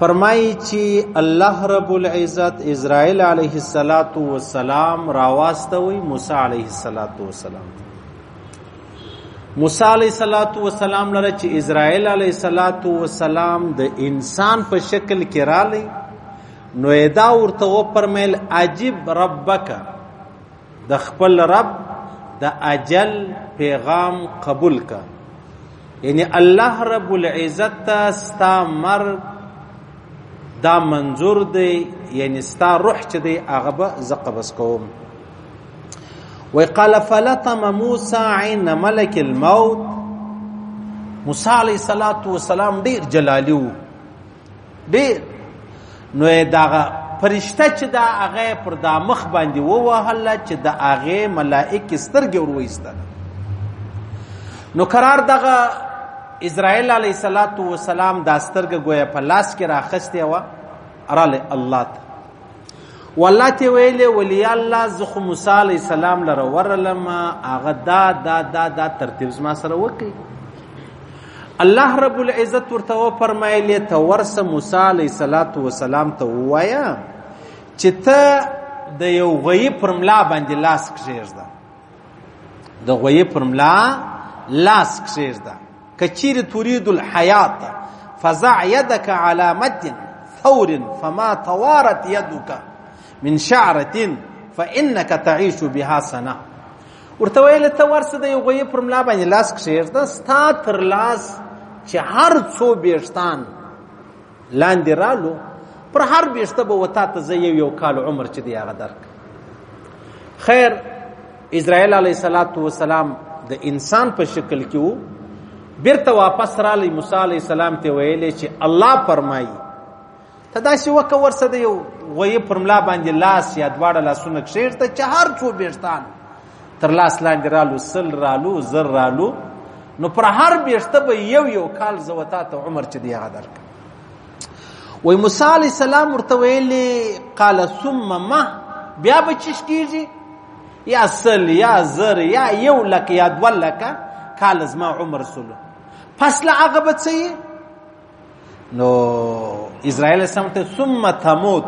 فرمایي چې الله رب العزت اسرائیل علیه السلام راواستوي موسی علیه السلام موسی علیه السلام لره چې اسرائیل علیه السلام د انسان په شکل کې رالی نو دا ورته و پرمل عجیب ربک د خپل رب د اجل پیغام قبول کړه یعنی الله رب العزت ته ستا مرګ دا منظور دی یعنی ستا روح چې دی هغه به زه قبض کوم وی قال فلطم موسی عین ملک الموت موسی علیه السلام ډیر جلالی وو ډیر نو داغه فرشته چې دا هغه پر دا مخ باندې ووهل چې د هغه ملائک سترګې ورويستل نو قرار دغه اسرائیل علیه صلوات و سلام دا سترګې ګویا په لاس کې راخسته و اراله الله ته والله ته ویلې ولی الله زه خو موسی علی السلام لره ورلم هغه دا دا دا دا ترتیب زما سره وکي الله رب العزت ورته و فرمایلی ته ورسه موسی علی صلوات و سلام ته وایا چې ته د یو غیب پر ملا باندې لاس کښېږده د غوی پر ملا لاس کښیږده کچیر تريد الحیات فزع يدك على مد ثور فما توارت يدك من شعره فانك تعيش بها سنه ورته ویل ته ورسه د یو غوی پر ملا باندې لاس کښیږده ستا تر لاس چې هر څو بیشتان لاندې رالو پر هر بیشته به وتا ته زه یو یو کال عمر چې دی هغه درک خیر اسرائیل علیه صلوات و سلام د انسان په شکل کې وو بیرته واپس رالی موسی علیه السلام ته ویلې چې الله فرمایي ته دا شی وکه ورسه دی یو وې پرملا باندې لاس یا دواړه لاسونه کښېرته چې هر څو بیشتان تر لاس لاندې رالو سل رالو زر رالو نو پر هر بیشته به یو یو کال زوتا ته عمر چې دی هغه درک وای موسی علی السلام ورته ویلي قال ثم ما بیا به چش کیږي یا سل یا زر یا یو لک یا دو لک کال زما عمر سلو پس لا هغه به څه نو اسرائیل سم ته ثم تموت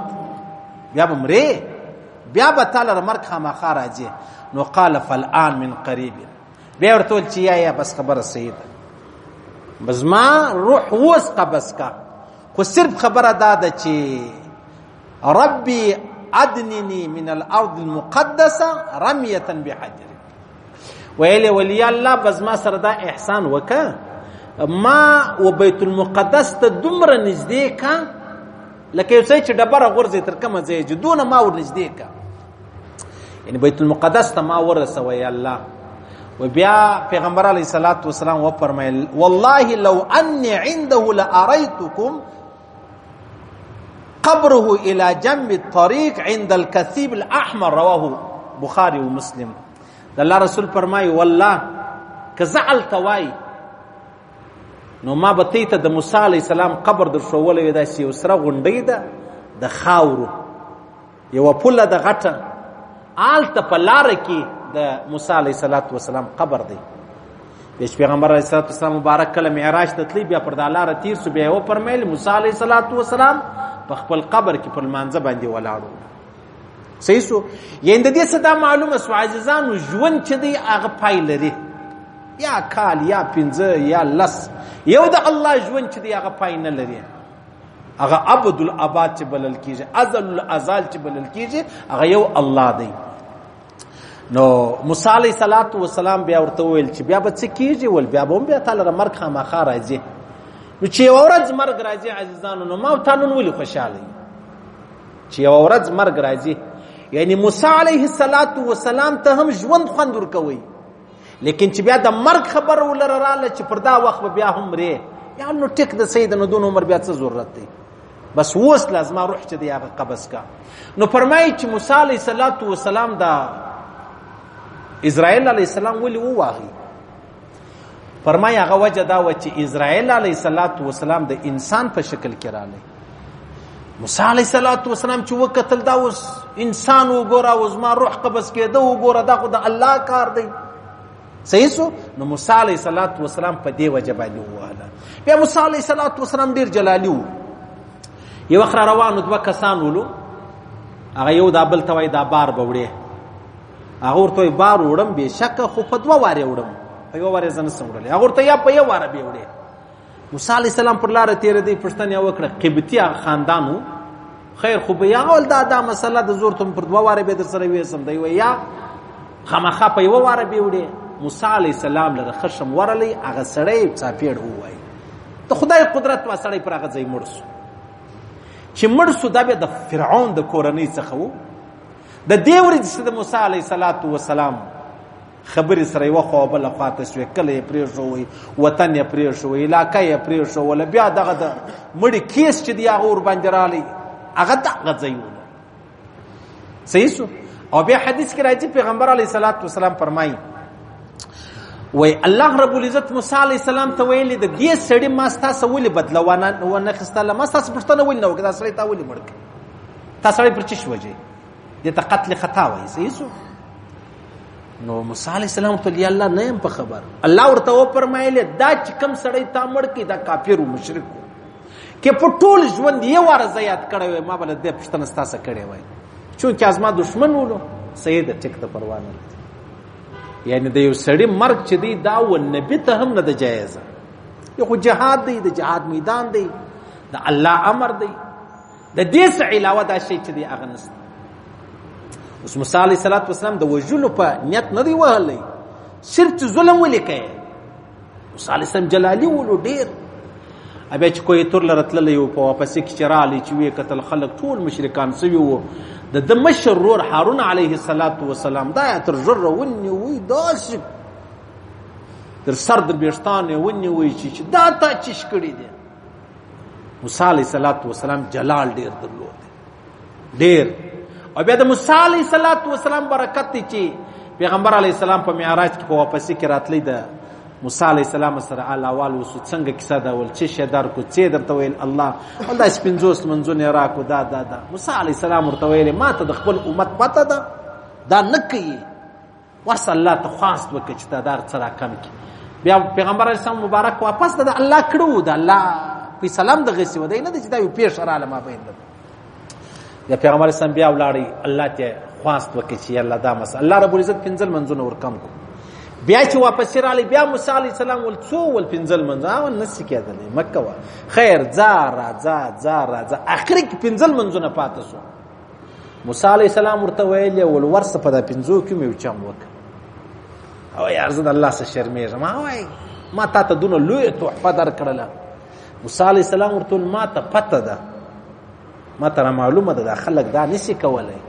بیا به مرې بیا به تعالی را مرګ خامخا راځي نو قال فالان من قریب بیا ورته چې یا یا بس خبره صحیح ده بس ما روح وس قبس کا خو صرف خبره دا ده چې ربي ادنني من الارض المقدسه رميه بحجر ویل ولی الله بزما سره دا احسان وکا ما و بیت المقدس ته دومره نږدې کا لکه یو څه چې ډبره غورځي تر کومه ځای چې دونه ما ور نږدې کا یعنی بیت المقدس ته ما ورسوه یا الله و بیا پیغمبر علی صلوات و سلام و فرمایل والله لو انی عنده لارایتکم قبره الى جنب الطريق عند الكثيب الاحمر رواه بخاري ومسلم د الله رسول فرمایي والله که زعل توای نو ما به تی ته د موسی علی السلام قبر در شوولې دا سی وسره غونډې ده د خاورو یو پوله د غټه آلته په لار کې د موسی علیه صلوات و سلام قبر دی بیش پیغمبر علیه صلوات و سلام مبارک کله معراج ته تلی بیا پر د لار تیر سو بیا و پرمیل موسی علیه صلوات و سلام په خپل قبر کې پر مانځه باندې ولاړو صحیح سو یند دې صدا معلومه سو عزیزانو ژوند چې دی هغه پای لري یا کال یا پنځه یا لس یو د الله ژوند چې دی هغه پای نه لري هغه عبد الاباد چې بلل کیږي ازل الازال چې بلل کیږي هغه یو الله دی نو موسی علی صلوات و سلام بیا ورته ویل چې بیا به څه کیږي ول بیا به بیا تعالی مرګ خامخا راځي نو چې اورځ مرګ راځي عزیزانو نو ما ته نن ولي خوشاله چې اورځ مرګ راځي یعنی موسی علیه السلام ته هم ژوند خوند ورکوي لیکن چې بیا د مرګ خبر ولره رااله چې پر دا وخت بیا هم ری یا نو ټیک د سید نو دون عمر بیا څه ضرورت دی بس اوس لازمه روح چې دی هغه قبض کا نو فرمایي چې موسی علیه صلوات و سلام دا اسرائیل علیه السلام ولي وواهي فرمایي هغه وجه دا و چې اسرائیل علیه صلوات و سلام د انسان په شکل کې رااله موسی علیه صلوات و سلام چې وکتل دا اوس انسان وګوره او زما روح قبض کېده وګوره دا خو د الله کار دی صحیح سو نو موسی علیه صلوات و سلام په دې وجه باندې واله بیا موسی علیه صلوات و سلام ډیر جلالی وو یو خر روانو دوه کسان ولو هغه یو دا بل توای دا بار بوړي هغه ورته بار وړم به شک خو په دوه واره وړم په یو واره زنه سمړل هغه ورته یا په یو واره به وړي موسی علی السلام پر لار تیر دی پښتنه وکړه قبطی خاندانو خیر خو به یا ول دا دا مسله د زور تم پر دوه واره به در سره وېسم دی وی یا خامخا په یو واره به وړي موسی علی السلام لره خشم ورلی هغه سړی چاپیړ وای ته خدای قدرت وا سړی پر هغه ځای مړ شو چې مړ شو دا به د فرعون د کورنۍ څخه وو د دې ورځې د موسی علی السلام خبرې سره یو خو بل خوا ته شوې کله یې پرې شوې وطن یې پرې شوې علاقې یې پرې شوې بیا دغه د مړی کیس چې دی هغه ور باندې رالی هغه دغه ځای ونه صحیح شو او بیا حدیث کې راځي پیغمبر علی صلوات و سلام فرمایي وای الله رب العزت موسی علی السلام ته ویل د دې سړی ما ستاسو ولې بدلوانه ونه خسته لمه ستاسو پښتنه ولې نه وکړه سړی تا ولې مړک تا سړی پر چی شوځي دې ته قتل خطا وایي صحیح سو نو موسی علی السلام ته یا الله نه يم په خبر الله ورته و فرمایله دا چې کم سړی تا مړ کی دا کافر او مشرک وو کې په ټول ژوند یې وار زیات کړی وای ما بل دې پښتنه ستاسو کړی وای چونکه از ما دشمن ولو سید ټیک ته پروا نه لري یعنی د یو سړی مرګ چې دی دا و نبی ته هم نه د جایز یو خو جهاد دی د جهاد میدان دی د الله امر دی د دې څه علاوه دا شی چې دی هغه نشته اوس موسی علیه الصلاۃ والسلام د وجلو په نیت نه دی وهلی صرف چې ظلم ولیکه موسی علیه السلام جلالی ولو ډیر ابیا چې کوی تور لرتل یو په واپس کې چرالی چې وی قتل خلق ټول مشرکان سوي وو د د مشر رور هارون علیه الصلاۃ والسلام دا تر زره ونی وی داس تر سر د بیرستانه ونی وی چې دا تا چش کړی دی موسی علیه السلام جلال ډیر درلود ډیر او بیا د موسی علیه السلام برکت دی چې پیغمبر علیه السلام په معراج کې په واپسی کې راتلی ده موسی علی السلام سره الاوال وسو څنګه کیسه دا ول چې شدار کو چې درته ویل الله الله سپینځوس منځونه را کو دا دا دا موسی علی السلام ورته ویل ما ته د خپل امت پته ده دا نه کوي ورس الله ته خواست وکړه چې دا دار څه راکم کړي بیا پیغمبر علیه السلام مبارک واپس د الله کړو د الله په سلام دغه سی ودی نه چې دا یو پیښ را لمه بین ده یا پیغمبر اسلام بیا ولاړی الله ته خواست وکړي چې الله دا مس الله رب العزت پنځل منځونه ورکم کو بیا چې واپس رالی بیا موسی علی السلام ول څو ول پنځل منځ او نس کېدل مکه وا خیر زار زار زار زار اخر کې پنځل منځونه پاتې شو موسی علی السلام ورته ویل ول ورسه په د پنځو کې مې چم وک او یار زه د الله سره شرمېږم ما وای ما تا ته دونه لوی تحفه درکړل موسی علی السلام ورته ما ته پته ده ما ته معلومه ده دا خلک دا نسی کولای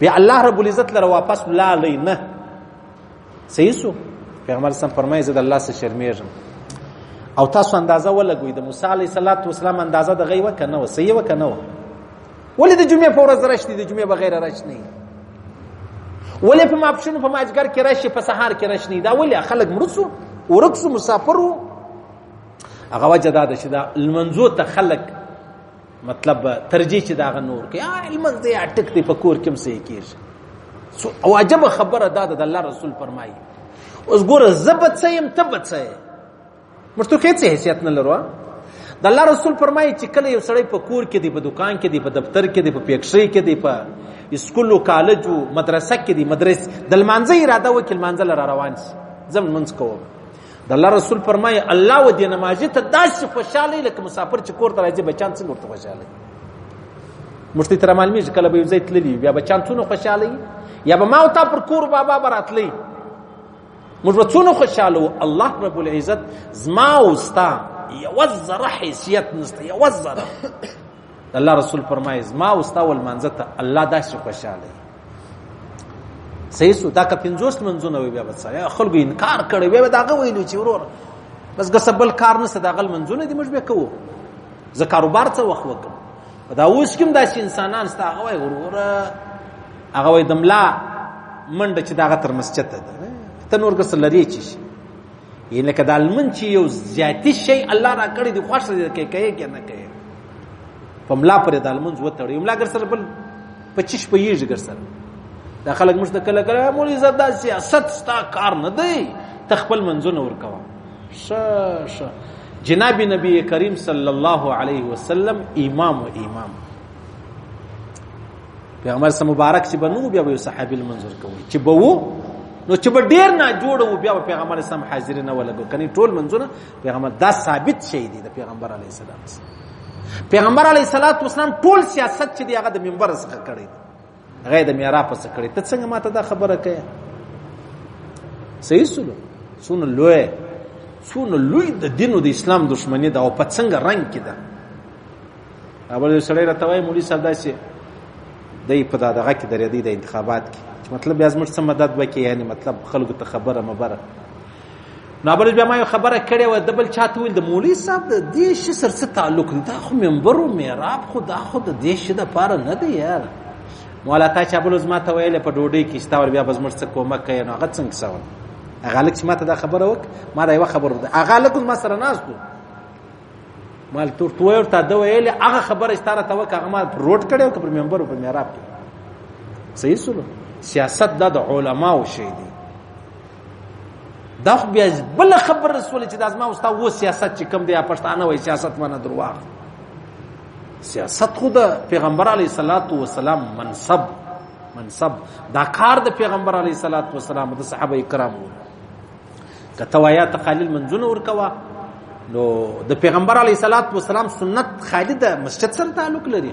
بیا الله رب العزت لره واپس لالی نه صحیح سو پیغمبر سم فرمایي زه د الله سره شرمېږم او تاسو اندازه ولګوي د موسی علی صلوات و سلام اندازه د غي وکنه و صحیح وکنه و ولې د جمعې په ورځ راشتي د جمعې بغیر راشنه ولې په ماپښین په ماجګر کې راشي په سهار کې راشنه دا ولې خلک مرسو ورکسو مسافرو هغه وجه دا ده چې دا لمنځو ته خلک مطلب ترجیح چې داغه نور کې علم دې اٹک دې په کور کې مسې کېږي سو واجب خبره دا د الله رسول فرمایي اوس ګوره زبت سیم تبت سې مرته کې څه حیثیت نه لرو د الله رسول فرمایي چې کله یو سړی په کور کې دی په دکان کې دی په دفتر کې دی په پیکشري کې دی په اسکول او کالج او مدرسه کې دی مدرسې د لمانځه اراده وکړي لمانځه لره روان شي زم منځ کوو د الله رسول فرمایي الله و دې نمازي ته داسې خوشاله لکه مسافر چې کور ته راځي بچان څنګه ورته خوشاله مشتي تر معلومي چې کله به یو ځای تللی بیا بچان څونه خوشاله یا به ما او تا پر کور بابا براتلی موږ به څونه خوشاله وو الله رب العزت زما او ستا یو ذره حیثیت نشته یو ذره الله رسول فرمایي زما او ستا ول منځ ته الله داسې خوشاله صحیح سو دا که 50 منځونه وي بیا بس یا خلکو انکار کړي وي دا غو ویلو چې ورور بس غسبل کار نه صدا غل منځونه دي موږ به کوو زه کاروبار څه وخت وکم دا اوس کوم داسې انسانان ستا هغه وای ورور هغه وای دملا منډه چې داغه تر مسجد ده ته نور غسل لري چی یې لکه دا لمن چې یو زیاتی شی الله را کړی دی خوښ دی کې کوي کې نه کوي په ملا پر دا لمن زو تړي ملا ګر سره بل 25 په یې ګر سره دا خلک مشته کله کله مولوی زاد دا سیاست ستا کار نه دی تخپل منځونه ور کوه ش ش جناب نبی کریم صلی الله علیه وسلم امام و امام پیغمبر سم مبارک چې بنو بیا به صحابي منظور کوي چې به وو نو چې به ډیر نه جوړ وو بیا به پیغمبر سم حاضر نه ولګو کني ټول منظور پیغمبر دا ثابت شي دي د پیغمبر علی السلام پیغمبر علی الصلاه والسلام ټول سیاست چې دی هغه د منبر څخه کړی غیر د میرا پس کړی ته څنګه ماته دا خبره کوي صحیح سلو سونه لوی سونه لوی د دین او د اسلام دښمنی دا او په څنګه رنگ کې ده اول یو سړی راته وایي مولوي صاحب داسې دی په دا دغه کې درېدی د انتخابات کې چې مطلب بیا زموږ څه مدد وکړي یعنې مطلب خلکو ته خبره مبره نو بل بیا ما یو خبره کړې وه د بل چا ته ویل د مولوي صاحب د دې شي سره څه تعلق دی دا خو ممبر و محراب خو دا خو د دې شي دپاره نه دی یار مولا تا چا بل زما ته ویلې په ډوډۍ کې ستا ور بیا به زموږ څه کومک کوي نو هغه څنګه سول هغه هلک چې ما ته دا خبره وکړه ما دا یوه خبره وکړه هغه هلک زما سره ناست و مال تور تو ور ته دا ویل هغه خبره ستاره ته وکه هغه ما روټ کړي او پر ممبر او پر میراب کې صحیح سره سیاست دا د علماو شی دی دا خو بیا بل خبر رسول چې د ازما او ستا و سیاست چې کم دی پښتانه وای سیاست باندې درواغ سیاست خو د پیغمبر علی صلوات و سلام منصب منصب دا کار د پیغمبر علی صلوات و سلام د صحابه کرامو که ته وایا ته خالل منځونه ورکوا نو د پیغمبر علی صلوات و سلام سنت خالد د مسجد سره تعلق لري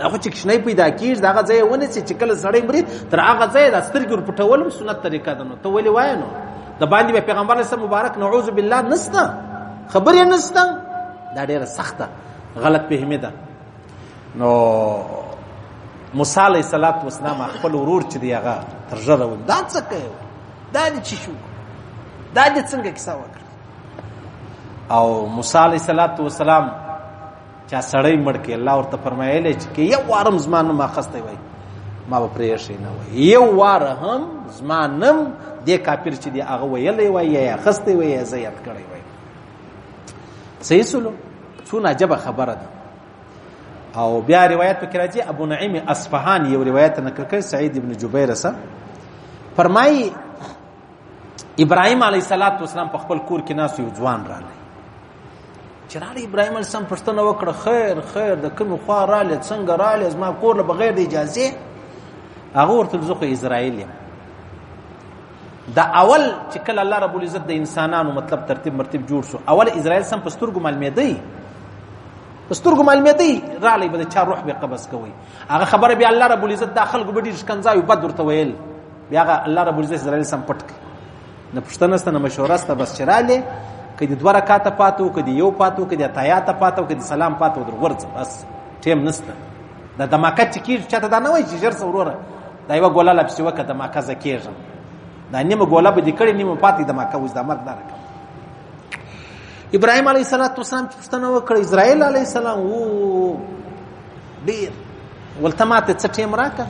هغه چې کښنه پیدا کیږي دا غځه ونه چې کله سړی مري تر هغه ځای د سترګې ور پټولم سنت طریقه ده نو ته ولې وای نو د باندې به پیغمبر علی مبارک نعوذ بالله نسته خبرې نسته دا ډیره سخته غلط فهمي ده نو موسی علیه السلام وسلام خپل ورور چې دی هغه تر ژره ول دا څه کوي دا دې چې شو دا دې څنګه کیسه وکړه او موسی علیه السلام چا سړی مړ کې الله ورته فرمایلی چې کې یو وارم زما نوم اخیستی وای ما به پرې شي نه وای یو وار هم زما نوم دې کافر چې دی هغه ویلی وای یا اخیستی وای یا زه یاد کړی وای صحیح سلو څونه عجبه خبره ده او بیا روایت پکې راځي ابو نعیم اصفهان یو روایت نقل کړ سعید ابن جبیر سره فرمایي ابراهيم عليه صلوات و سلام په خپل کور کې ناس یو ځوان راغی چې راغی ابراهيم عليه السلام پښتنه وکړه خیر خیر د کوم خوا رااله څنګه رااله زما کور له بغیر د اجازه هغه ورته زه خو اسرائیل یم دا اول چې کله الله رب العزت د انسانانو مطلب ترتیب مرتب جوړ شو اول اسرائیل سم پستر ګمال مې دی پستر ګمال مې دی را لې بده چا روح به قبض کوي هغه خبره بیا الله رب العزت داخل ګبډي شکنځای بد ورته ویل بیا الله رب العزت اسرائیل سم پټ نه پښتنه ستنه مشوره ست بس چراله کدی دوه رکعاته پاتو کدی یو پاتو کدی تایاته پاتو کدی سلام پاتو در ورځ بس ټیم نسته دا دماکت چې کیږي چاته دا نه وایي چې ژر سوروره دا یو ګوله لا پسې وکړه د مکه زه کېږم دا نیمه ګوله به دې کړې نیمه پاتې د مکه اوس د مرګ نه راکړم ابراهیم علیه السلام چې پوښتنه وکړه اسرائیل علیه السلام و ډېر ولته ماته څه ټیم راکړه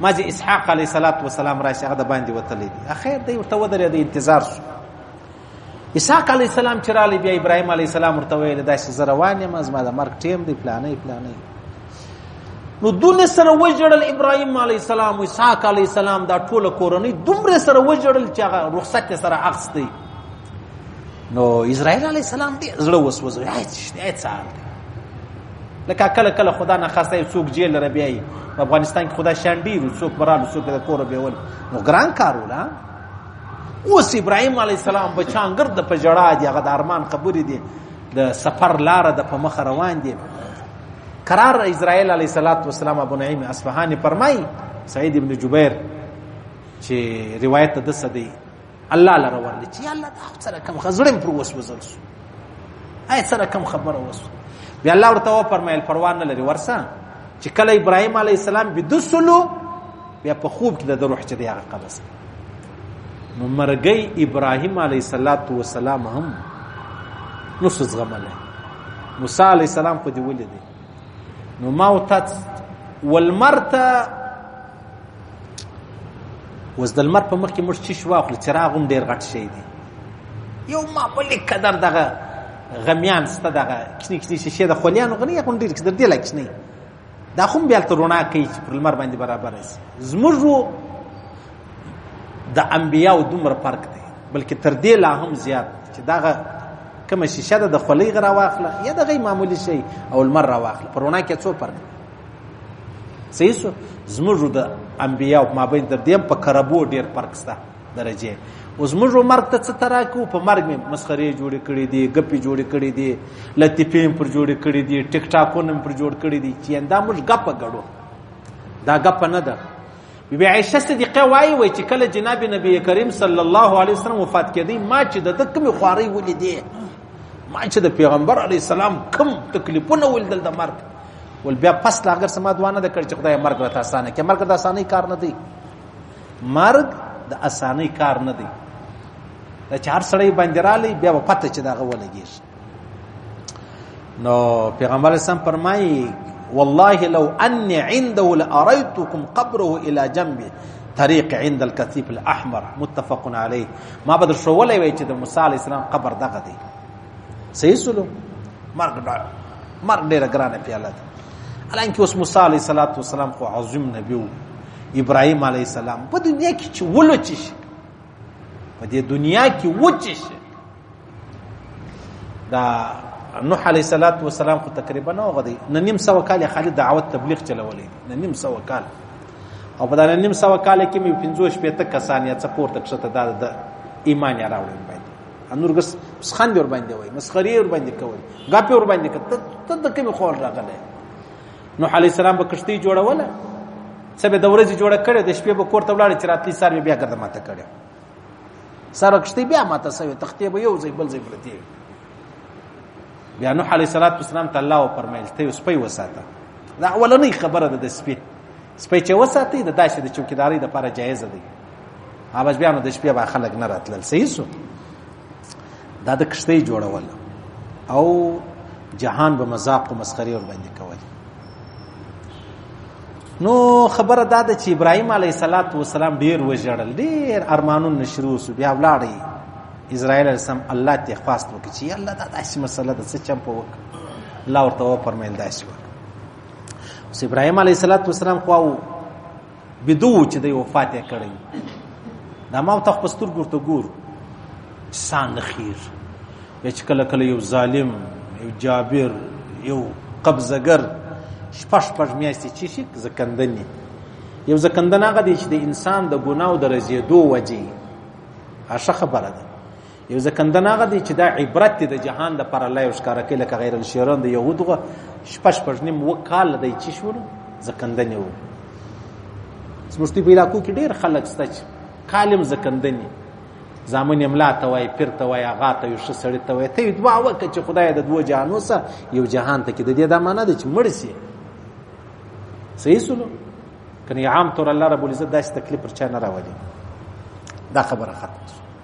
ما چې اسحاق علیه السلام راشي هغه د باندې وتلی دی اخر دی ورته ودرېد انتظار شو اسحاق علی السلام چې رالی بیا ابراهیم علی السلام ورته ویل داسې زه روان یم زما د مرګ ټیم دی پلانې پلانې نو دونه سره وجړل ابراهیم علی السلام او اسحاق علی السلام دا ټوله کورنۍ دومره سره وجړل چې هغه رخصت سره اخستي نو اسرائیل علی السلام دې زړه وسوځي هیڅ هیڅ لکه کله کله خدا نه خاصه څوک جیل لره بیاي افغانستان کې خدا شان ډیر څوک برالو څوک د کور بیول نو ګران کارو نه اوس ابراهيم عليه السلام بچانګر د پجړا دی هغه د ارمان خبرې دي د سفر لار د په مخ روان دي قرار اسرائیل علیه الصلاۃ والسلام ابو نعیم اصفهانی فرمای سعید ابن جبیر چې روایت د صدی الله لره ورل چې الله دا سره کم خزړم پر وس وزل سو آی سره کم خبره وس بیا الله ورته و فرمایل پروا نه لري ورسه چې کله ابراهیم علیه السلام بدسلو بیا په خوب کې د روح چې دی هغه قبض نو مرګي ابراهيم عليه صلوات و سلام هم نو سزغمله موسی عليه السلام خو دی ولید نو ما وتات والمرته وز د لمر په مخ کې موږ چې شو اخلي چراغ هم ډیر غټ شي دی یو معمولی قدر دغه غمیان ست دغه کښنی کښنی شیشه د خولیانو غنی غون ډیر کړ دی لکښنی دا خو بیا تر رڼا کوي چې پر لمر باندې برابر شي زموږ د انبیاو دومره فرق دی بلکې تر دې لا هم زیات چې دغه کومه شیشه ده د خولۍ غرا واخله یا دغه معمولی شی او لمر را واخله پر رڼا کې څو فرق صحیح زموږ د انبیاو مابین تر دې په کربو ډیر فرق شته درجه اوس موږ مرګ ته څه تراکو په مرګ مې مسخري جوړ کړي دي غپي جوړ کړي دي لطیفې پر جوړ کړي دي ټیک ټاکونه پر جوړ کړي دي چې اندا موږ غپ غړو دا غپ نه ده بی عائشه صدیقه وایي وای چې کله جناب نبی کریم صلی الله علیه وسلم وفات کړي ما چې د دکم خواري ولې دي ما چې د پیغمبر علی السلام کم تکلیفونه ولدل د مرګ ول بیا پس لا اگر سما دوانه د کړ چې خدای مرګ را تاسانه کې مرګ د اسانه کار نه دی مرګ د اسانۍ کار نه دی دا چې هر سړی باندې رالی بیا به پته چې دغه ولګېږي نو پیغمبر اسلام فرمایي والله لو اني عنده لاريتكم قبره الى جنبه طريق عند الكثيف الاحمر متفق عليه ما بدر شو ولې وی چې د موسی عليه السلام قبر دغه دی صحیح سلو مرګ ډار مرګ ډیر ګرانه پیاله ده الان کې اوس موسی علی صلوات و سلام خو عظیم نبی وو ابراهیم علی السلام په دنیا کې چې ولوچ شي په دې دنیا کې وچ شي دا نوح علی صلوات و سلام خو تقریبا نو غدي نن نیم سو کال خالد دعوت تبلیغ چلولې نن نیم سو کال او په دغه نیم سو کال کې مې 15 شپې ته کسان یا څپور تک شته د ایمان یا راوړل نور ګس سخن ور باندې وای مسخري ور باندې کوي غاپ ور باندې کته ته د کوم خول راغله نو علي السلام به کشتي جوړوله څه به د ورځې جوړه کړې د شپې به کور ته ولاړ چې راتلی سر بیا ګرځه ماته کړې سره کشتي بیا ماته سوي تختې به یو ځای بل ځای پرتی بیا نو علي صلوات والسلام ته الله او فرمایل ته اوس په وساته دا اولنې خبره ده د سپي سپي چې وساتي د داسې د چوکیداری لپاره جایز دی اوبس بیا نو د شپې به خلک نه راتلل صحیح سو دا د کشتۍ جوړول او جهان به مذاق او مسخري ور باندې کول نو خبره دا ده چې ابراهيم عليه صلوات و سلام ډیر وژړل ډیر ارمانون نشرو سو بیا ولاړی اسرائیل سم الله ته خواست وکړي چې الله دا داسې مسله ده څه چم په وک الله ورته و پرمایل داسې وک اوس ابراهيم عليه صلوات و سلام خو بدو چې دی وفات یې کړی دا ما ته خپستر ګورته ګور سان خیر هیڅ کله کله یو ظالم یو جابر یو قبضګر شپش پښ میاشتې چې شي زکندنی یو زکندن هغه دی چې د انسان د ګناو د رزیدو وجې هغه خبره ده یو ځکندن هغه دی چې دا عبرت دی د جهان د پر الله یو ښکاره کوي لکه غیر الشیران د یهودو شپږ شپږ نیم وکال دی چې شول ځکندن یو زموږ په علاقو کې ډېر خلک شته چې کالم ځکندن یې زامن املا ته وای پیر ته وای هغه ته یو ښه سړی ته وای ته دوا وکړه چې خدای د دوه جهانو سره یو جهان ته کې د دې دا معنا ده چې مړ سي صحیح سولو کنه عام طور الله رب العزت داسې تکلیف پر چا نه راولي دا خبره ختمه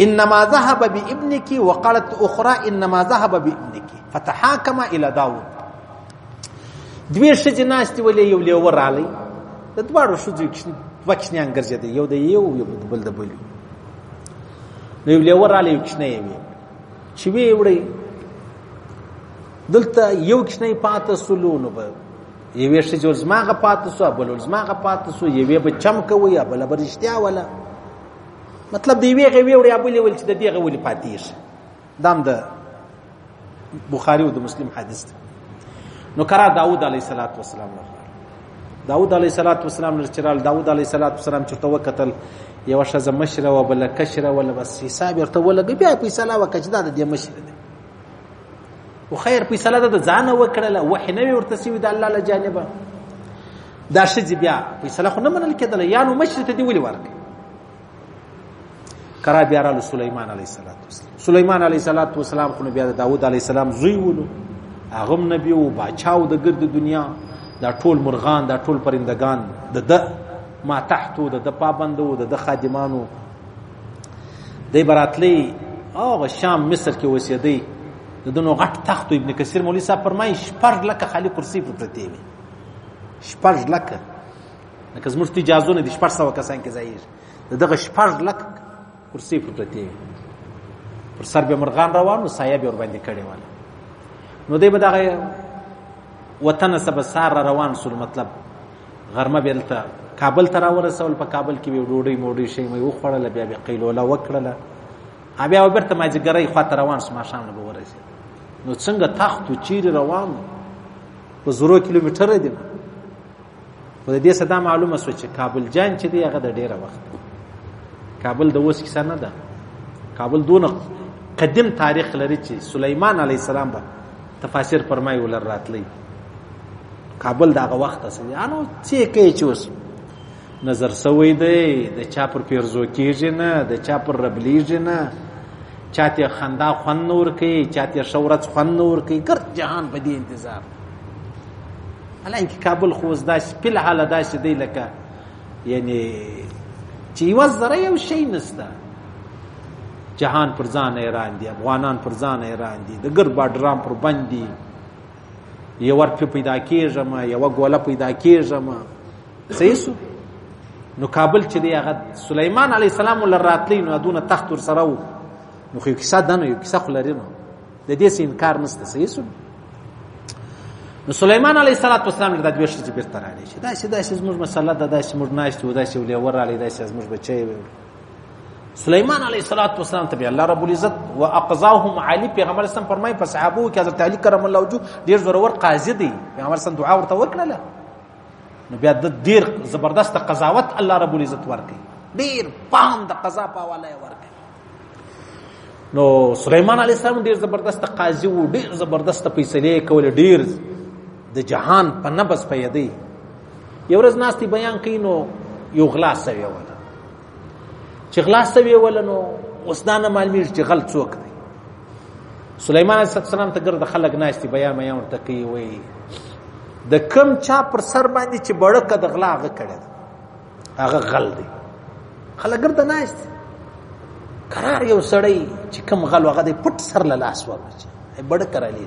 انما ذهب بابنك وقالت اخرى انما ذهب بابنك فتحاكم الى داود دوی شجې ناشتي ولې یو لیو رالی د دواړو شجې دوه کښنیان ګرځېدې یو د یو یو د بل د بل نو یو لیو رالی یو کښنه یې چې وی وړي دلته یو کښنه پاتې سلو نو به یوې شجې ولزماغه پاتې سو بل ولزماغه پاتې سو یوې به چم کوي بل برشتیا ولا مطلب دی ویغه وی وړي ابو لول چې د دې غولي پاتیر دام د بخاری او د مسلم حدیث دی نو کرا داوود علیه الصلاۃ والسلام نه داوود علیه الصلاۃ والسلام نه چرال داوود علیه الصلاۃ والسلام چې تو وکتل یو شزه مشره و بل کشره ولا بس حساب ورته ولګي بیا په سلا وکړه چې دا د مشره دی او خیر فیصله د ځان وکړل وحی نه ورته سوي د الله له جانبه دا شذ بیا فیصله خو نه منل کېدل یا نو مشر ته دی ولي ورک کرا بیا را سليمان عليه السلام سليمان عليه السلام خو بیا د داوود عليه السلام زوی ولو هغه نبی او بچاو د ګرد دنیا دا ټول مرغان دا ټول پرندگان د د ما تحتو د د پابندو د د خادمانو دی براتلی هغه شام مصر کې اوسېدی د دونو غټ تخت ابن کثیر مولوی صاحب فرمایي شپږ لکه خالی کرسي پر پرتې وي شپږ لکه لکه زموږ ته اجازه نه دي شپږ سوه کسان کې ځای د دغه شپږ لکه کرسي پر پرتې وي پر سر به مرغان روان نو سایه به ور باندې کړې وله نو دی به دغه وطن سبا سار روان سول مطلب غرمه بیلته کابل ته راورسول په کابل کې به ډوډۍ موډۍ شي مې وخوړل بیا به قیلوله وکړله بیا وبرته مازیګرۍ خوا ته روان شو ماښام نه به ورسېد نو څنګه تخت و چیرې روان په زرو کیلومتره دی خو د دې څه دا معلومه سو چې کابل جان چې دی هغه د ډېره وخت کابل د اوس کیسه نه ده کابل دونه قدیم تاریخ لري چې سلیمان علیه السلام به تفاسیر فرمای ولر راتلی کابل دا وخت سي انو چې کې چوس نظر سوی دی د چا پر پیرزو کیږي نه د چا پر ربلیږي نه چاته خندا خون نور کوي چاته شورت خون نور کوي ګرد جهان په دې انتظار الان کې کابل خو اوس داسې په حال داسې دی لکه یعنی چې یو زره یو شی نسته جهان پر ځان ایران دي افغانان پر ځان ایران دي د ګر بارډران پر باندې یو ور په پیدا کېږم یو ګوله پیدا کېږم صحیح سو نو کابل چې دی هغه سليمان عليه السلام لراتلی نو دونه تخت ور سره وو نو خو کیسه دنه یو کیسه خلرینو د دې څه انکار نشته صحیح سو نو سليمان عليه السلام د دوه شي بیرته راغی چې دا چې دا چې زموږ مسله ده دا چې موږ ناشته ودا چې ولې وراله دا چې زموږ بچي سليمان عليه السلام ته الله رب العزت واقضاهم علي پیغمبر سم فرمای په صحابو کې حضرت علي کرم الله وجو ډیر ضرور قاضي دی پیغمبر سم دعا ورته وکړه نو بیا د ډیر زبردست قضاوت الله رب العزت ورکړي ډیر پام د قضا په والا ورکړي نو سليمان عليه السلام ډیر زبردست قاضي وو ډیر زبردست فیصله کول ډیر د جهان په نبس په یدی یو ورځ ناشتي بیان کین نو یو غلا سوی ولا چې غلا سوی ولا نو اوس دا نه معلومیږي چې غلط څوک دی سليمان عليه السلام ته ګرد خلک ناشتي بیان مې ورته کوي وای د کم چا پر سر باندې چې بړکه د غلا غ کړه هغه غل دی خلک ګرد نه است قرار یو سړی چې کم غل وغه دی پټ سر له لاس ورچ ای بڑ کرالی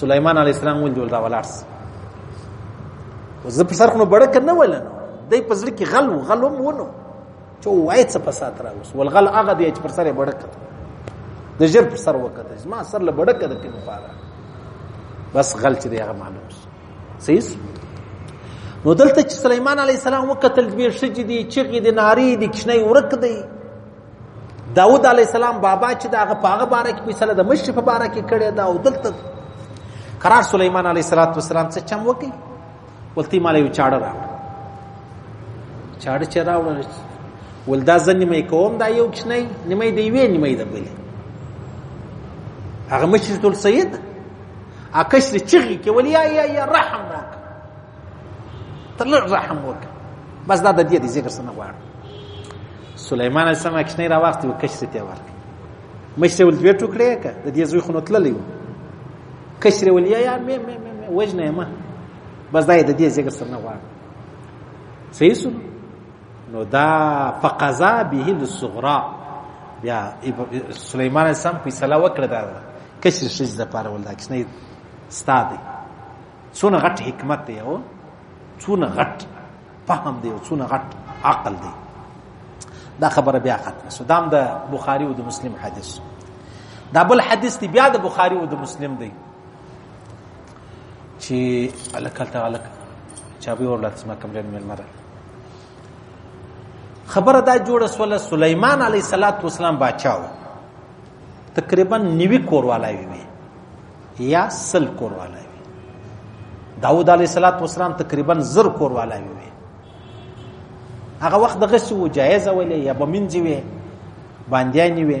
سليمان عليه السلام ول دول راولارس وزه پر سر خو بڑ کنه ولا دی په ځل کې غل غل وونه چې وای څه په سات را وس ول غل هغه دی چې پر سر بڑ کته د جر پر سر وکته ما سر له بڑ کته کې مفاره بس غل چې دی هغه معلوم سیس نو دلته چې سليمان عليه السلام وکتل دې شجې دي چې دې ناری دې کښنه ورک دی داوود عليه السلام بابا چې دا هغه پاغه بارک په سره د مشرف بارک کړي دا او دلته قرار سليمان عليه السلام څه چم وکي ولتی مال یو چاړه را چاړه چې راوړل ولدا ځنې مې کوم دا یو کښنه نیمه دی وی نیمه دی بل هغه مشرف السيد اکش دې چغې کې ولې یا یا یا رحم وکړه ته لږ رحم وکړه بس دا د دې دې ذکر څه نه غواړم سلیمان علیه السلام اکشنې را واخلې او کش ته ورکړ مشته ول دوه ټوکړې که د دې زوی خو نو تللی و کشر ول یا یا مې مې مې وجنه ما بس دا د دې ذکر څه نه غواړم صحیح سو نو دا فقضا به الصغرا بیا سليمان السلام فیصله وکړه دا کشر شج د پاره ولدا کښنه استاد څونه غټ حکمت دی او څونه غټ فهم دی او څونه غټ عقل دی دا خبره بیا ختمه سو دام د دا بخاری او د مسلم حدیث دا بل حدیث دی بیا د بخاری او د مسلم دی چې الک هلته الک چابي ورلات زما کمرې مېلمه ده خبره دا جوړه سوله سلیمان علیه صلات وسلام باچا و تقریبا نیوي کوروالا وي یا سل کوروالا وي داود علیه صلات وسلام تقریبا زر کوروالا وي هغه وخت دغه څه و جایز ولې یا بمنځي وي باندې نیوي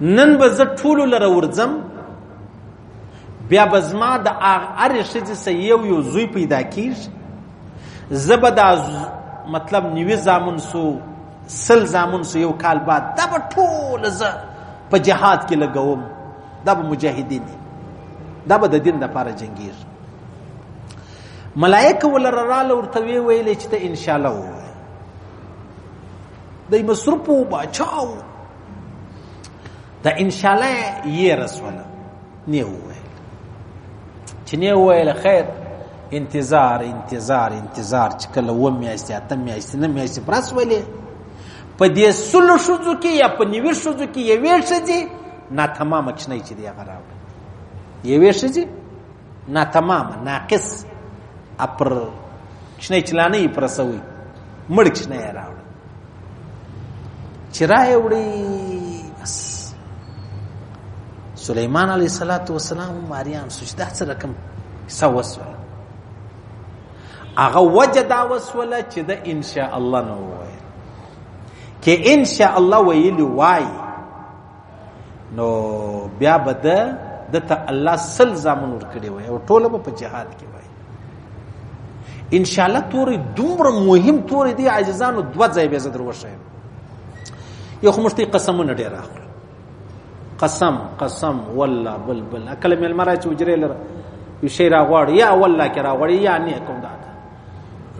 نن به زه ټولو لره ورځم بیا به زما د هرې ښځې سه یو یو زوی پیدا کېږي زه به دا مطلب نیوي زامن سو سل زامن سو یو کال بعد دا به ټول زه په جهاد کې لګوم دا به مجاهدین دا به د دین لپاره جنګیږي ملائکه ولر رااله ورته ویلې چې ته ان شاء الله د مصرفو بچاو دا ان شاء الله یې رسوله نه وویل چې نه وویل خیر انتظار انتظار انتظار چې کله و میاشتې اته میاشتې نه میاشتې پرس ولې په دې سلو شوزو کې یا په نیوي شوزو کې یوې شځې نا تمامه کښنۍ چې دی هغه راوړي یوې شځې ناتمام ناقص اپر کښنه چلانه یې پرسوي مړ کښنه یې راوړ چې راې وړي بس سليمان عليه الصلاة والسلام ماريان سجده څه رقم سوسو هغه وجه دا وسوله چې د ان شاء الله نو وایي کې ان شاء الله ویلی وایي نو بیا به ده د ته الله سل زامن ورکړي وي او ټوله به په جهاد کې وي ان شاء الله تورې دومره مهم تورې دي عاجزانو دوه ځای به زه دروښیم یو خو مشته قسمونه ډیر اخلو قسم قسم والله بل بل کله مې مراچ وجرې لره یو شی راغواړي یا والله کې راغواړي یا نه کوم دا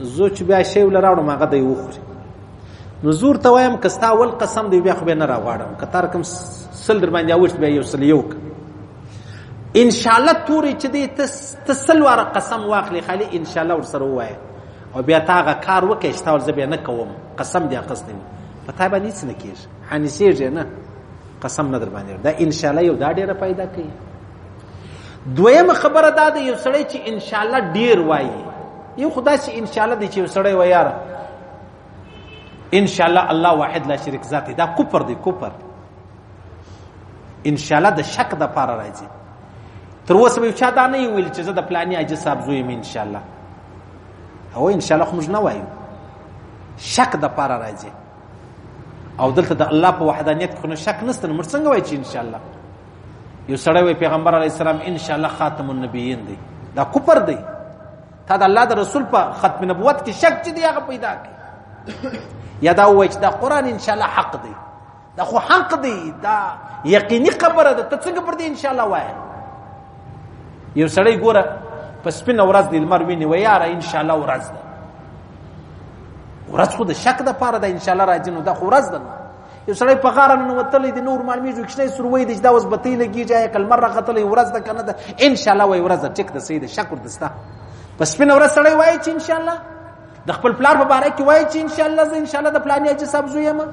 زو چې بیا شی ول راوړم هغه دی وخوري نو زور ته وایم که ستا ول قسم دی بیا خو به نه راغواړم که تر کوم سل در باندې اوښت بیا یو سل یو ان شاء الله تورې چې دی ته سل واره قسم واخلې خالي ان شاء الله ورسره وایې او بیا تا هغه کار وکړې چې تا ول زه بیا نه کوم قسم دی اخیستی وي په تا باندې هېڅ نه کېږي حانسېږې نه قسم نه در باندې دا ان شاء الله یو دا ډېره پیدا کوي دویم خبره دا ده یو سړی چې ان شاء الله ډیر وایي یو خدا چې ان شاء الله دی چې یو سړی وایاره ان شاء الله الله واحد لا شریک ذات دا کوپر دی کوپر ان شاء الله د شک د پاره راځي تر اوسه به چا دا نه ویل چې زه د پلاني اجي صاحب زوی یم ان شاء الله او ان شاء الله خو موږ نه وایو شک د پاره راځي او دلته د الله په وحدانیت کې نو شک نشته نو موږ څنګه وایو چې ان شاء الله یو سړی وي پیغمبر علی السلام ان شاء الله خاتم النبیین دی دا کوپر دی تا د الله د رسول په ختم نبوت کې شک چې دی هغه پیدا کی یا دا وای چې دا قران ان شاء الله حق دی دا خو حق دی دا یقیني خبره ده ته څنګه پر دې ان شاء الله وای یو سړی ګوره په سپین ورځ دی لمر ویني و یاره ان شاء الله ورځ ده ورځ خو د شک د پاره ده ان شاء الله راځي نو دا خو ورځ ده یو سړی په غار نه وتلی دی نور معلومی جو کښنه سروي دی دا اوس بتی لګی جای کل مره قتل ورځ ده کنه ده ان شاء الله وای ورځ ده ټیک ده سید شکر دستا پس پین ورځ سړی وای چې ان شاء الله د خپل پلار په باره کې وای چې ان شاء الله زه ان شاء الله د پلان یې حساب زویم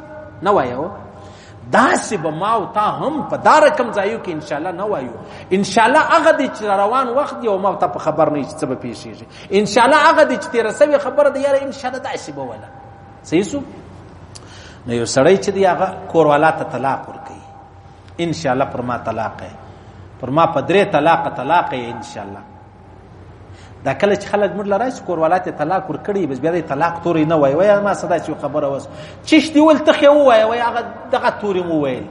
نه وایو دا سی به ما او تا هم په دار کم ځایو کې ان شاء الله نه وایو ان شاء الله هغه د چې روان وخت دی او ما ته په خبر نه چې څه به پیښیږي ان شاء الله هغه د چې تیر سوي خبر دی یاره ان شاء الله دا سی به ولا سیسو نو یو سړی چې دی هغه کوروالا ته طلاق ورکړي ان شاء الله پر ما طلاق پر ما په درې طلاق طلاق ان شاء الله دا کله چې خلک موږ لرای چې کوروالا ته طلاق ورکړي بس بیا د طلاق توري نه وای وای ما صدا چې خبره وس چش دی ول تخې وای وای هغه دغه توري مو ویل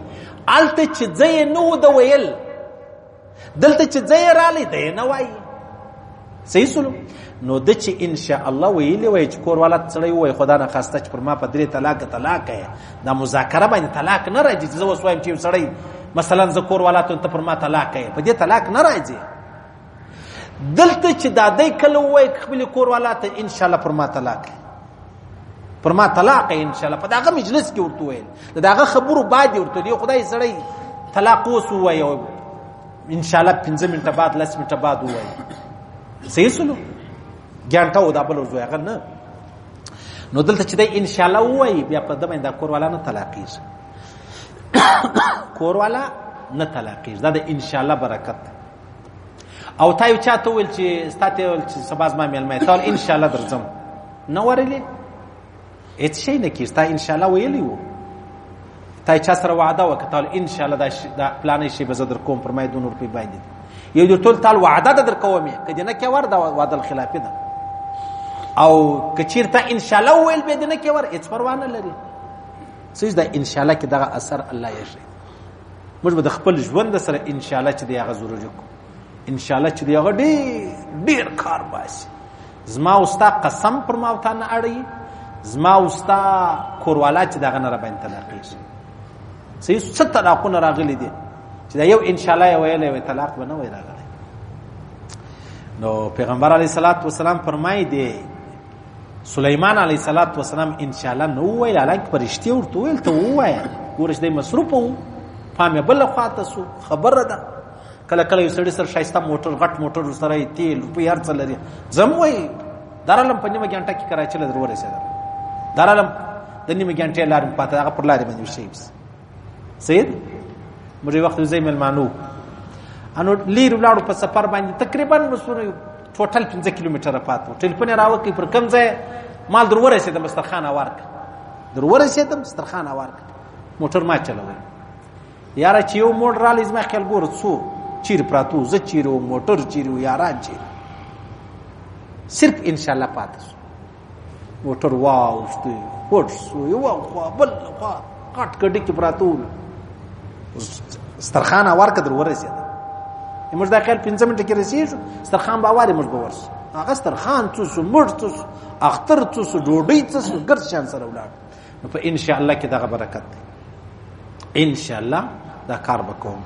الته چې ځای نو د ویل دلته چې ځای رالی دی نه وایي صحیح سلو نو د چې ان شاء الله ویلې وای چې کور والا سړی وای خدا نه خواسته چې پر ما په درې طلاق طلاق یې دا مذاکره باندې طلاق نه راځي زه اوس وایم چې یو سړی مثلا زه کور والا ته پر ما طلاق یې په دې طلاق نه راځي دلته چې دا دای کله وای خپل کور والا ته ان شاء الله پر ما طلاق پر ما طلاق ان شاء الله په داغه مجلس کې ورته ویل د داغه خبرو بعد ورته دی خدای سړی طلاق اوس وای او ان شاء الله 15 منټه بعد 10 منټه بعد وای صحیح سلو ګانټه و دا بل زو هغه نه نو دلته چې دی ان شاء الله وای بیا په دمه دا کور والا نه طلاقیږي کور والا نه طلاقیږي دا د ان شاء الله برکت او تا یو چاته ویل چې ستاته ویل چې سبا زما مېلمه ته ان شاء الله درځم نو ورلې هیڅ شی نه کیږي تا انشاءالله ویلی وو تا چا سره وعده وکړه تا انشاءالله دا, ش... دا پلانې شی به زه در کوم پر ما دون روپۍ باندې یو دې ټول تال وعده ده در کوم یې که دې نه کې ور دا وعده الخلافي ده او که چیرته انشاءالله وویل به دې نه کې ور هیڅ پروا نه لري څه دا انشاءالله کې دغه اثر الله یې شي موږ به د خپل ژوند سره انشاءالله چې دی هغه ضروري کو انشاءالله چې دی هغه ډېر ډېر کار باسي زما او ستا قسم پر ما او تا نه اړي زما او ستا کوروالا چې دغه نه را باندې طلاقې شي صحیح څه طلاقونه راغلي دي چې دا یو ان شاء الله یو ویلې وي طلاق به نه وي راغلی نو پیغمبر علی صلوات و سلام فرمایي دی سليمان علی صلوات و سلام ان شاء الله نو ویل الک پرشتي ورته ویل ته وایې ورش دې مصروف وو پامه بل خواته سو خبره ده کله کله یو سړی سره شایسته موټر غټ موټر سره یې تیل روپۍ هر څه لري ځم وایي درالم په نیمه ګنټه کې کراچۍ له در ورسېدم درالم د نیمه ګنټې لار مې پاته هغه پر لارې باندې وشي سید موږ یو وخت ځای مېلمانو انو لیر ولاړو په سفر باندې تقریبا مسونه ټوټل 15 کیلومتره پاتو ټلیفون راوکې پر کم ځای مال در ورسېدم سترخان اورک در ورسېدم سترخان اورک موټر ما چلوي یاره چې یو موټر رالی زما خیال ګوره څو چیر پراتو زه چیرې وم موټر چیرې و یاران چیرې صرف انشاءالله پاتې شو موټر واوښتو پټ شو یوه خوا بل خوا کټ کډې کې پراتو سترخان اوار که در ورسېده موږ دا خیال پنځه منټه کې رسېږو سترخان به اوارې موږ به ورسو هغه سترخان څه شو موږ څه شو اختر څه شو ډوډۍ څه شو ګرد شان سره ولاړ نو په ان شاء الله کې دغه برکت دی ان شاء الله دا کار وکوم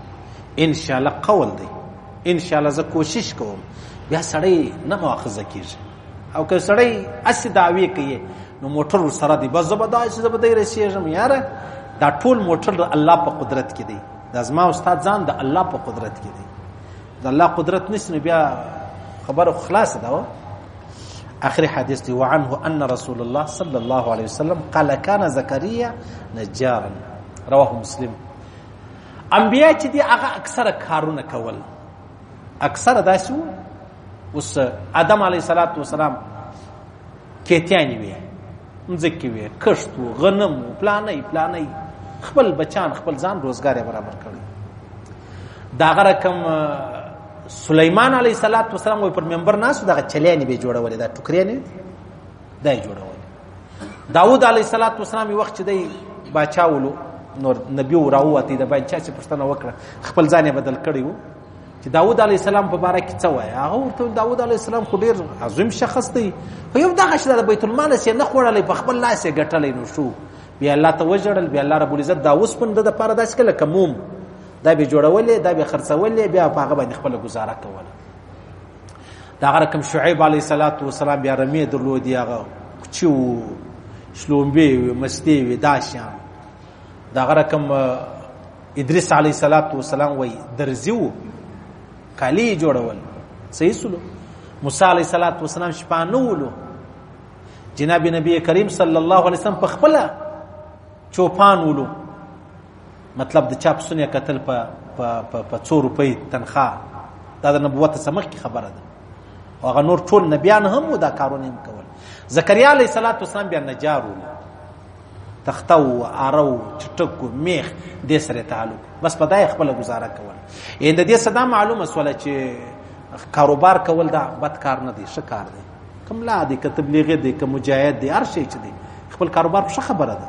ان شاء الله قول دی ان شاء الله زه کوشش کوم بیا سړی نه مؤاخذه کیږي او که سړی اسی دعوی کوي نو موټر سره دی بس زبدا چې زبدا رسیږم یار دا ټول موټر د الله په قدرت کې دی د ازما استاد ځان د الله په قدرت کې دی د الله قدرت نشنه بیا خبر خلاص ده اخر حدیث دی وعنه ان رسول الله صلی الله علیه وسلم قال کان زکریا نجار رواه مسلم انبیا چې دی هغه اکثره کارونه کول اکثره داسې وو اوس آدم علیه صلات وسلام کېتیانی وي مځکې وي کښت وو غنم وو پلانۍ پلانۍ خپل بچان خپل ځان روزګار برابر کړی دا غره کوم سليمان عليه الصلاه والسلام وي پر منبر ناس دغه چلېنې به جوړولې دا ټوکرې نه دای جوړولې داوود عليه الصلاه والسلام وخت چې دی باچا ولو نور نبی و راووتی د باچا چې پښتنه وکړه خپل ځان یې بدل کړی وو چې داوود علی السلام په باره کې څه وایي هغه ورته داوود علی السلام خو ډیر عظیم شخص دی خو یو دغه شته د بیت المال سي نه خوړلې په خپل لاس یې ګټلې نو شو بیا الله ته وجړل بیا الله رب العزت دا اوس پن د لپاره داسې کله کوم دا به جوړولې دا به خرڅولې بیا په هغه باندې خپل گزاره کوله دا هغه رقم شعیب علی صلوات و سلام بیا رمې درلودي هغه کوچو شلومبې وي مستې وي دا شان دا هغه رقم ادریس علی صلوات و سلام وای درځیو کالی جوړول صحیح سلو موسی علی صلوات و سلام شپانولو جناب نبی کریم صلی الله علیه وسلم په خپل چوپان ولو مطلب د چا په سنې قتل په په په په څو روپۍ تنخواه دا د نبوت څخه مخکې خبره ده او هغه نور ټول نبیان هم دا کارونه هم کول زکریا علیه صلات وسلام بیا نجار و تخته و اره و چټک و میخ دې سره تعلق بس په دا خپله ګزاره کول یعنې د دې څه دا معلومه سوله چې کاروبار کول دا بد کار نه دی ښه کار دی کوم لا دی که تبلیغي دی که مجاهد دی هر شی چې دی خپل کاروبار ښه خبره ده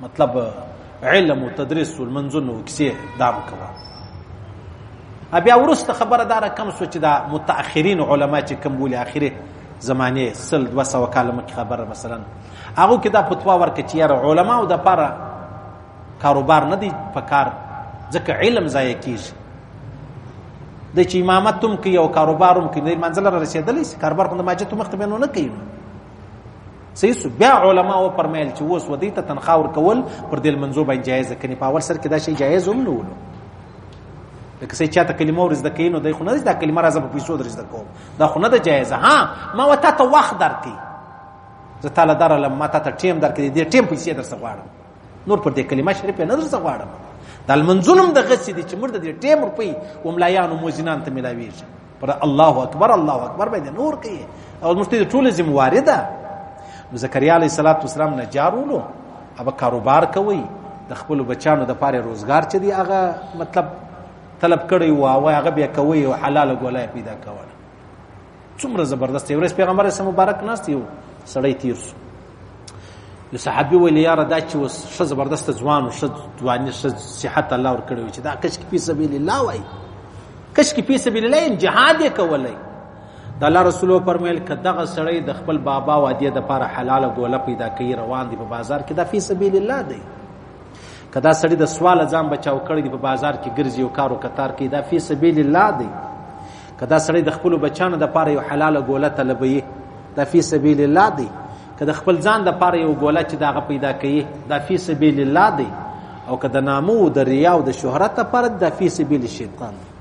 مطلب علم او تدریس او منځونو کیسه دا وکړه بیا ورسته خبره دار کم سو چې دا متأخرین علما چې کم بولی اخره زمانه سل 200 کال مخکې خبره مثلا هغه کې دا فتوا ورکړه چې یاره علما او د پاره کاروبار نه دی په کار ځکه علم ضایع کیږي د چې امامت تم کې او کاروبار هم کې منځل را رسیدلی کاروبار خو د ماجد مخته بنو نه کوي صحیح سو بیا علما و فرمایل چې اوس ودی ته تنخواه ورکول پر دې منځو باندې جایز کني په اول سر کې دا شی جایز هم نه ولو لکه څه چاته کلمه ورز د کینو د خو نه دا کلمه راځه په پیسو درز د کوم دا خو نه د جایز ها ما وتا ته وخت درکې زه تعالی دار لم ما ته ټیم درکې دې ټیم پیسې درسه غواړم نور پر دې کلمه شریف نه درسه غواړم د المنزلم د غسی دي چې مرده دې ټیم روپی وملایانو موزینان ته ملاویږي پر الله اکبر الله اکبر به نور کوي او مشته ټول ذمہواری ده نو زکریا علیه السلام نه جارولو هغه کاروبار کوي د خپل بچانو د پاره روزګار چې دی هغه مطلب طلب کړی و او هغه بیا کوي او حلال ګولای پیدا کوله څومره زبردست یو پیغمبر سم مبارک ناست یو سړی تیر شو نو صحابي ویل یاره دا چې اوس ښه زبردست ځوان ښه ځواني ښه صحت الله ورکړی چې دا کش کې فی سبیل الله وایي کش کې فی سبیل الله یې جهاد یې کولی د الله رسول فرمایل که دغه سړی د خپل بابا او ادیه دپاره حلاله ګوله پیدا کوي روان دی په بازار کې دا فی سبیل الله دی که دا سړی د سواله ځان بچاو کړی دی په بازار کې ګرځي او کار او کتار کوي دا فی سبیل الله دی که دا سړی د خپل بچانو د پاره یو حلال ګوله طلبوي دا فی سبیل الله دی که د خپل ځان د پاره یو ګوله چې داغه پیدا کوي دا فی سبیل الله دی او که د نامو او د ریا او د شهرت لپاره دا فی سبیل شیطان دی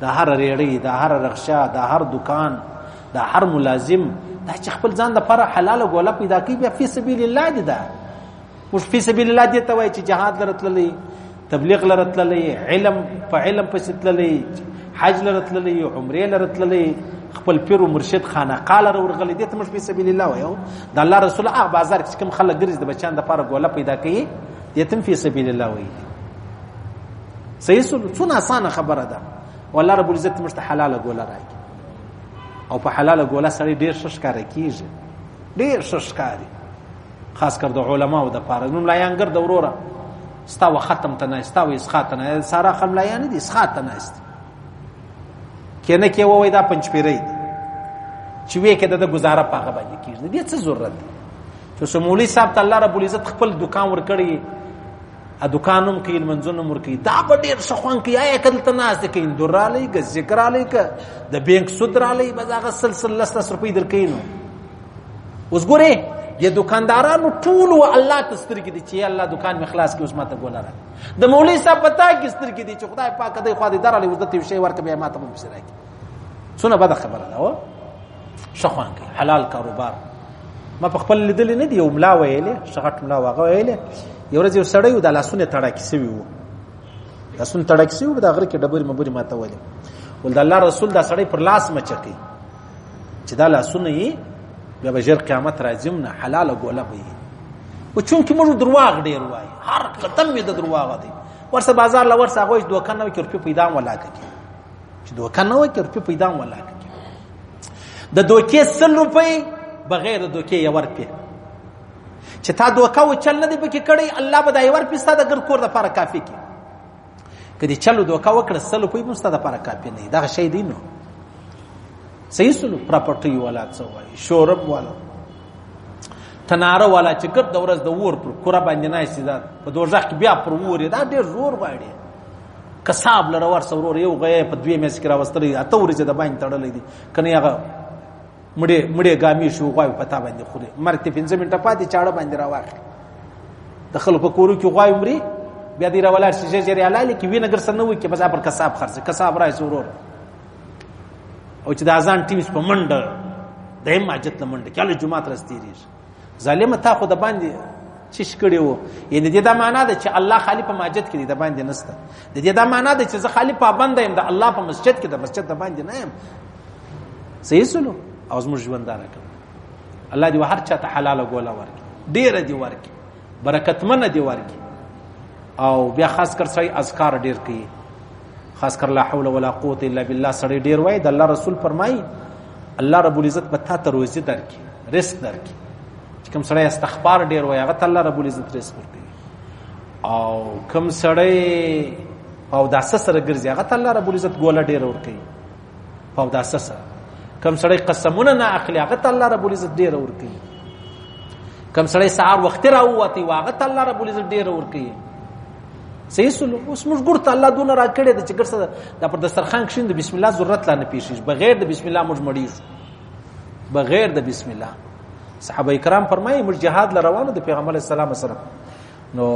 دا هر ریړی دا هر رخصه دا هر دکان دا هر ملازم دا چې خپل ځان د پاره حلال ګوله پیدا کوي بیا فی سبیل الله دی دا اوس فی سبیل الله دې ته وای چې جهاد لرتللی تبلیغ لرتللی علم په علم پسې تللی حج لرتللی عمره لرتللی خپل پیر او مرشد خانه قال ورغلی دې ته مش په سبیل الله وایو د الله رسول هغه بازار کې کوم خلک ګرځي د بچان د پاره ګوله پیدا کوي دې تم په سبیل الله وایي صحیح څونه اسانه خبره ده والله رب العزت مشته حلاله ګوله راکړي او په حلاله ګوله سړی ډیر شش کار کیږي ډیر شش کاری خاص کر د علماو د پاره نو ملایان ګرد وروره ستا و ختم ته نه ستا و اسخا ته نه سارا خپل ملایان دي اسخا ته نه است کنه کې وای دا پنځ پیری چې وې کې د گزاره پاغه باندې کیږي دې څه ضرورت دی چې سمولی صاحب تعالی رب العزت خپل دکان ور کړی ا دکانم کې منځونو مر کې دا په ډیر شخوان کې یا کله تناس دې کې اندورالې ګ ذکرالې ک د بانک سودرالې بزاغه سلسله 10 روپۍ درکې نو اوس ګوره یا دکاندارانو ټول و الله ته سترګې دي چې الله دکان مې خلاص کړي اوس ما ته ګوله راکړي د مولوي صاحب په تا کې سترګې دي چې خدای پاک دې خوا دې درلې وزدت یو شی ورکړي بیا ما ته هم پسې راکړي څونه بده خبره ده و شخوان کوي حلال کاروبار ما په خپل لیدل نه دی یو ملا ویلې شغټ ملا واغه ویلې یو ورځ یو سړی و د لاسونه تړاکې سوي وو لاسونه تړاکې سوي وو د غره کې ډبرې مبرې ماته ولې ول د الله رسول دا سړی پر لاس مچکی چې دا لاسونه یې بیا به ژر قیامت راځي نه حلاله ګوله به یې او چونکې موږ درواغ ډېر وایي هر قدم یې د درواغ دی ورسه بازار له ورسه هغوی دوکه نه وي چې روپۍ پیدا هم ولاکه کړي چې دوکه نه وي چې روپۍ پیدا هم ولاکه کړي د دوکې سل روپۍ بغیر د دوکې یو روپۍ چې تا دوکه و چل نه دی پکې کړی الله به دا یو روپۍ ستا د ګرد کور لپاره کافي کړي که دې چلو دوکه وکړه سل روپۍ به ستا دپاره کافي نه وي دغه شی دی نو صحیح سلو پراپرټۍ والا څه وایي شورب والا تناره والا چې ګرد د ورځ د اور پر کوره باندې ناشتي ده په دوزخ کې بیا پر اور دا ډېر زور غواړي کساب لره ورسه ورور یو غیې په دوی میز کې راوستلی اته ورځې د باندې تړلی دي که نه هغه مړې مړې ګامې شو غواوي پتا باندې خوري مرګ ته 15 منټه پاتې چاړه باندې راوخه د خلکو کورو کې غواوي مري بیا دی راولار شي چې جری حلال کې وینه ګر سره نه وي کې بس پر کساب خرڅ کساب راي سورور او چې د اذان ټیم په منډه د هم اجت لمنډه کې له جمعه تر استیریږي ظالم تا خو د باندې چې شکړې وو یعنی د دې دا معنا ده چې الله خالی په مسجد کې د باندې نسته د دې دا معنا ده چې زه خالی پابند یم د الله په مسجد کې د مسجد د باندې نه یم صحیح سلو او زموږ ژوند دار کړ الله دې هر چا ته حلاله ګوله ورکړي ډیر دې ورکړي برکتمن دی ورګي او بیا خاص کر سړی اذکار ډیر کوي خاص کر لا حول ولا قوت الا بالله سړی ډیر وای د الله رسول فرمای الله رب العزت په تا ته روزي درکې رزق درکې چې کوم سړی استغفار ډیر وای هغه ته الله رب العزت رزق ورکوي او کوم سړی او داسه سره ګرځي هغه ته الله رب العزت ګوله ډیر ورکوي په اوداسه سره کم سړی قسمونه نه اخلي هغه ته الله رب العزت ډیر اور کوي کم سړی سهار وخت راووتی واغه ته الله رب العزت ډیر اور کوي صحیح سلو اوس موږ ګور ته الله دونه راکړي د چې ګر سره د پر دسترخوان کښین د بسم الله ضرورت لا نه پیښیږي بغیر د بسم الله موږ مړیږو بغیر د بسم الله صحابه کرام فرمایي موږ جهاد ل روانو د پیغمبر اسلام سره نو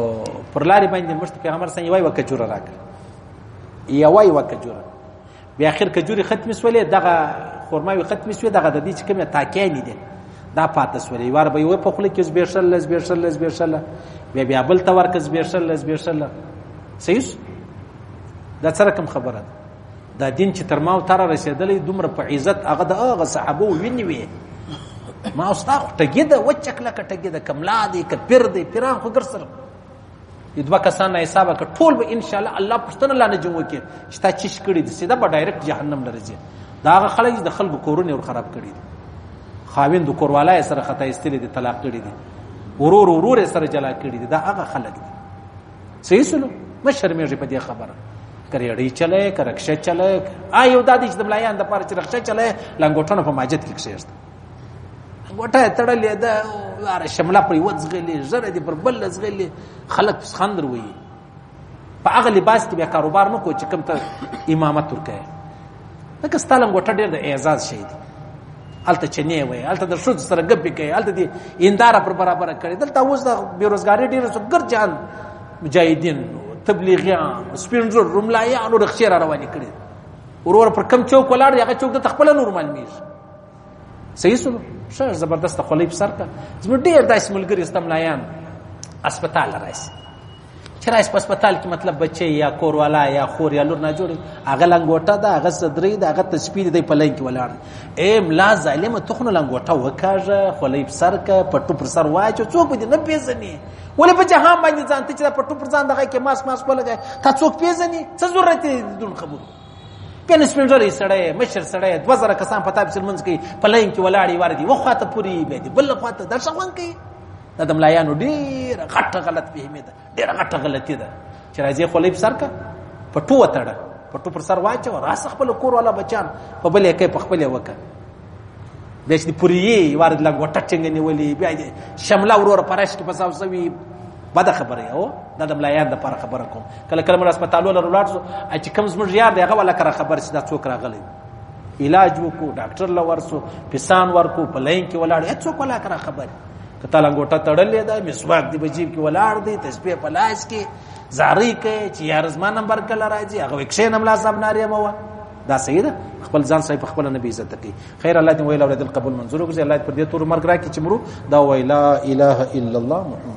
پر لارې باندې موږ ته پیغمبر سره یوای وکجوره راکړه یوای وکجوره بیا اخر کجوري ختم سولې دغه خورماوي ختم سوې دغه د دې چې کومه تاکیانی دي دا پاتې سولې وار به یو په خله کې زبېشل لز بېشل لز بېشل بیا بیا بل تور کې زبېشل لز بېشل سیس دا سره کوم خبره ده دا دین چې تر ما او تر رسیدلې دومره په عزت هغه د هغه صحابه ویني وي ما اوس تا ټګي ده وچکله کټګي ده کملا دي کپر دي پیران خو ګر سره دوه کسان نه حساب کړ ټول به ان شاء الله الله پښتنه لا نه جوړ کې چې تا چیش کړی دي سیده به ډایرکټ جهنم لرځي دا هغه خلک د خلکو کورونه ور خراب کړی دي خاوند کورواله سره خطا استلې دي طلاق کړی دي ورور ورور سره جلا کړی دي دا هغه خلک دي صحیح سلو مشرمېږي په دې خبره کریړی چلے کرکشه چلے آ یو دادی چې د ملایان د پاره چې رخصه چلے لنګوټونه په ماجد کې کښېږي غټه تړلې ده لار شمله پر یو ځغلې زر دې پر بل ځغلې خلک خندر وي په هغه لباس کې به کاروبار نه کو چې کوم ته امامت ورکه لکه ستالم غټه ډېر د اعزاز شي دي الته چنه وي الته د شود سره غب کوي الته دي اندار پر برابر کړي دلته اوس د بیروزګاری ډېر سو ګرځان مجاهدین تبلیغیان سپینزر رملایان او رخصیر روان کړي ورور پر کم چوک ولاړ هغه چوک د خپل نور معلومیږي صحیح سلو ښه زبردست خولې په سر ته زموږ ډېر داسې ملګري سته ملایان اسپتال راشي چې راشي په اسپتال کې مطلب بچی یا کوروالا یا خور یا لور نه جوړي هغه لنګوټه ده هغه صدرې ده هغه تسپیر دی په لین کې ولاړ اے ملا ظالمه ته خو نه لنګوټه وکاږه خولې په سر که پټو پر سر واچو څوک به دې نه پېژني ولې په جهان باندې ځان ته چې پټو پر ځان دغه کې ماس ماس ولګی تا څوک پېژني څه ضرورت دې دون خبرو ګنې سپینږیری سړی مشر سړی دوه زره کسان په تابسل منځ کې په لاین کې ولاړې وار دي وخوا ته پوري بیا دي بل خوا ته دا څه خوند کوي دا د ملایانو ډېره غټه غلط فهمي ده ډېره غټه غلطي ده چې راځي خولۍ په سر که پټو وتړه پټو پر سر واچوه راسه خپل کور والا بچان په بلې کوې په خپلې وکړه دشت پوریه وارد لګ وټه ټنګ نیولې بیا شمله ورور پرش کې پساو سوي بده خبره او دا د ملایان د پر خبره کوم کله کله مر هسپتالو لر ولر سو چې کم زموږ یار دی هغه ولا کر خبر چې دا څوک راغلی علاج وکړو ډاکټر لا ورسو پسان ورکو په لین کې ولاړ هیڅ څوک ولا کر خبر کته لنګوټه تړلې ده مسواک دی بجیب کې ولاړ دی تسبیح په لاس کې زاری کوي چې یار زما نمبر کله راځي هغه وکښې نملا صاحب ناری مو دا صحیح ده خپل ځان صحیح په خپل نبی عزت کوي خیر الله دې ویل اوریدل قبول منظور وګرځي الله دې پر دې تور مرګ راکړي چې مرو دا ویلا اله الا الله محمد